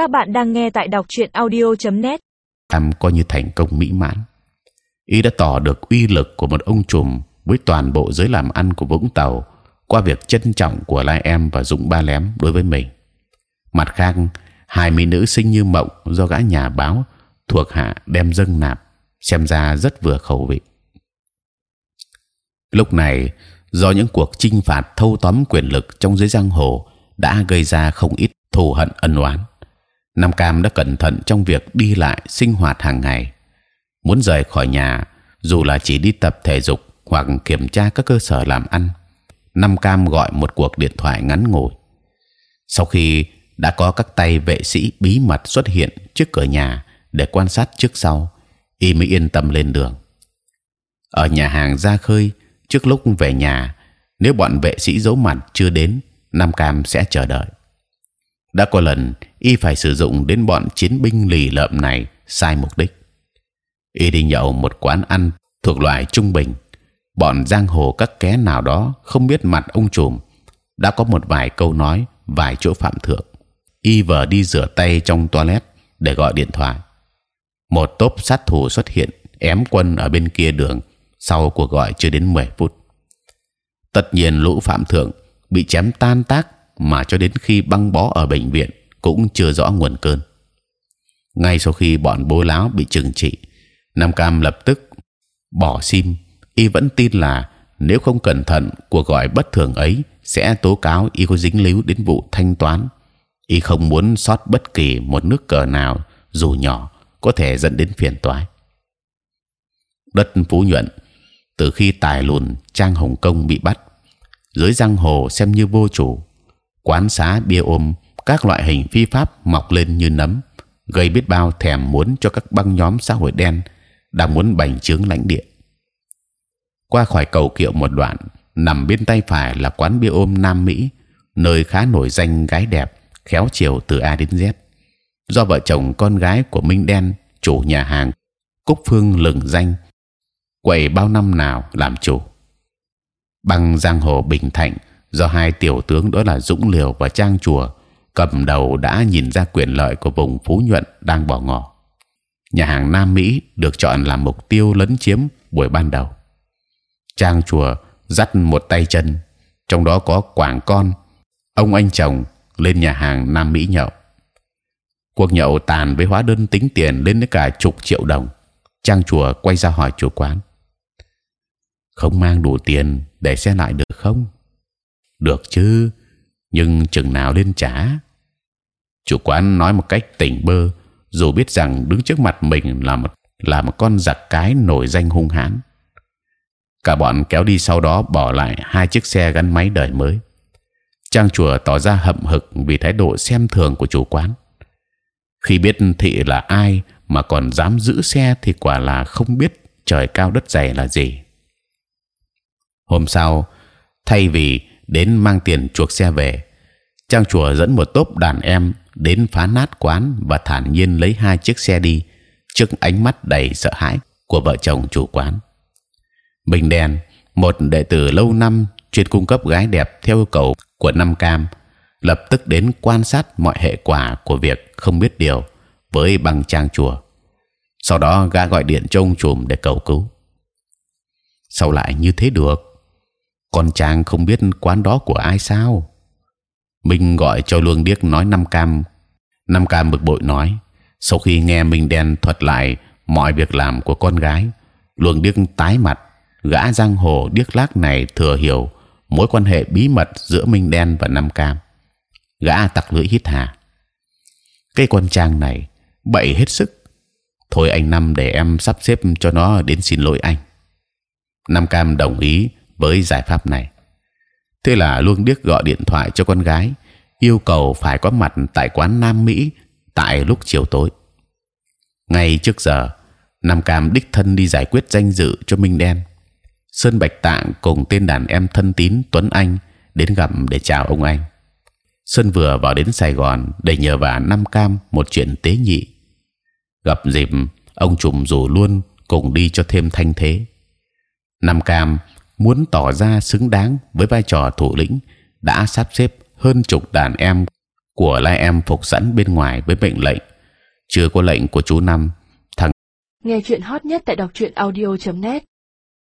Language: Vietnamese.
Các bạn đang nghe tại đọc truyện audio.net. em coi như thành công mỹ mãn. Y đã tỏ được uy lực của một ông trùm với toàn bộ giới làm ăn của Vũng Tàu qua việc trân trọng của Lai Em và Dũng Ba Lém đối với mình. Mặt khác, hai mỹ nữ sinh như mộng do gã nhà báo thuộc hạ đem dâng nạp xem ra rất vừa khẩu vị. Lúc này, do những cuộc chinh phạt thâu tóm quyền lực trong giới giang hồ đã gây ra không ít thù hận ân oán. Nam Cam đã cẩn thận trong việc đi lại sinh hoạt hàng ngày. Muốn rời khỏi nhà, dù là chỉ đi tập thể dục hoặc kiểm tra các cơ sở làm ăn, Nam Cam gọi một cuộc điện thoại ngắn ngủi. Sau khi đã có các tay vệ sĩ bí mật xuất hiện trước cửa nhà để quan sát trước sau, y mới yên tâm lên đường. Ở nhà hàng ra khơi, trước lúc về nhà, nếu bọn vệ sĩ giấu mặt chưa đến, Nam Cam sẽ chờ đợi. đã có lần y phải sử dụng đến bọn chiến binh lì lợm này sai mục đích. y đi nhậu một quán ăn thuộc loại trung bình, bọn giang hồ các ké nào đó không biết mặt ông trùm đã có một vài câu nói vài chỗ phạm thượng. y vờ đi rửa tay trong toilet để gọi điện thoại. Một tốp sát thủ xuất hiện ém quân ở bên kia đường sau cuộc gọi chưa đến 10 phút. Tất nhiên lũ phạm thượng bị chém tan tác mà cho đến khi băng bó ở bệnh viện cũng chưa rõ nguồn cơn. Ngay sau khi bọn bố láo bị trừng trị, Nam Cam lập tức bỏ sim. Y vẫn tin là nếu không cẩn thận cuộc gọi bất thường ấy sẽ tố cáo y có dính líu đến vụ thanh toán. Y không muốn sót bất kỳ một nước cờ nào dù nhỏ có thể dẫn đến phiền toái. Đất phú nhuận từ khi tài lùn trang hồng công bị bắt dưới giang hồ xem như vô chủ quán xá bia ôm các loại hình phi pháp mọc lên như nấm, gây biết bao thèm muốn cho các băng nhóm xã hội đen đang muốn bành trướng lãnh địa. Qua khỏi cầu kiệu một đoạn, nằm bên tay phải là quán bia ôm Nam Mỹ, nơi khá nổi danh gái đẹp, khéo chiều từ A đến Z. Do vợ chồng con gái của Minh Đen, chủ nhà hàng, Cúc Phương lừng danh, quầy bao năm nào làm chủ. Bằng giang hồ bình thạnh do hai tiểu tướng đó là Dũng Liều và Trang Chùa cầm đầu đã nhìn ra quyền lợi của vùng Phú Nhuận đang bỏ ngỏ. Nhà hàng Nam Mỹ được chọn làm mục tiêu lấn chiếm buổi ban đầu. Trang Chùa dắt một tay chân, trong đó có Quảng Con, ông anh chồng lên nhà hàng Nam Mỹ nhậu. Cuộc nhậu tàn với hóa đơn tính tiền lên đến cả chục triệu đồng. Trang Chùa quay ra hỏi chủ quán: không mang đủ tiền để xe lại được không? Được chứ, nhưng chừng nào lên trả? Chủ quán nói một cách tỉnh bơ, dù biết rằng đứng trước mặt mình là một là một con giặc cái nổi danh hung hãn. Cả bọn kéo đi sau đó bỏ lại hai chiếc xe gắn máy đời mới. Trang chùa tỏ ra hậm hực vì thái độ xem thường của chủ quán. Khi biết thị là ai mà còn dám giữ xe thì quả là không biết trời cao đất dày là gì hôm sau thay vì đến mang tiền chuộc xe về trang chùa dẫn một tốp đàn em đến phá nát quán và thản nhiên lấy hai chiếc xe đi, trước ánh mắt đầy sợ hãi của vợ chồng chủ quán. Bình đen, một đệ tử lâu năm chuyên cung cấp gái đẹp theo yêu cầu của năm cam, lập tức đến quan sát mọi hệ quả của việc không biết điều với băng trang chùa. Sau đó gã gọi điện cho ông chùm để cầu cứu. Sao lại như thế được? Con chàng không biết quán đó của ai sao? Minh gọi cho luông điếc nói năm cam Nam cam bực bội nói sau khi nghe minh đen thuật lại mọi việc làm của con gái luồng điếc tái mặt gã giang hồ điếc lác này thừa hiểu mối quan hệ bí mật giữa minh đen và Nam cam gã tặc lưỡi hít hà cái con trang này bậy hết sức. Thôi anh năm để em sắp xếp cho nó đến xin lỗi anh. Nam cam đồng ý với giải pháp này. Thế là Luông Điếc gọi điện thoại cho con gái, yêu cầu phải có mặt tại quán Nam Mỹ tại lúc chiều tối. Ngay trước giờ, Nam Cam đích thân đi giải quyết danh dự cho Minh Đen. Sơn Bạch Tạng cùng tên đàn em thân tín Tuấn Anh đến gặp để chào ông anh. Sơn vừa vào đến Sài Gòn để nhờ vả Nam Cam một chuyện tế nhị. Gặp dịp ông trùm rủ luôn cùng đi cho thêm thanh thế. Nam Cam muốn tỏ ra xứng đáng với vai trò thủ lĩnh đã sắp xếp hơn chục đàn em của lai em phục sẵn bên ngoài với mệnh lệnh. Chưa có lệnh của chú năm, thằng nghe chuyện hot nhất tại đọc truyện audio .net.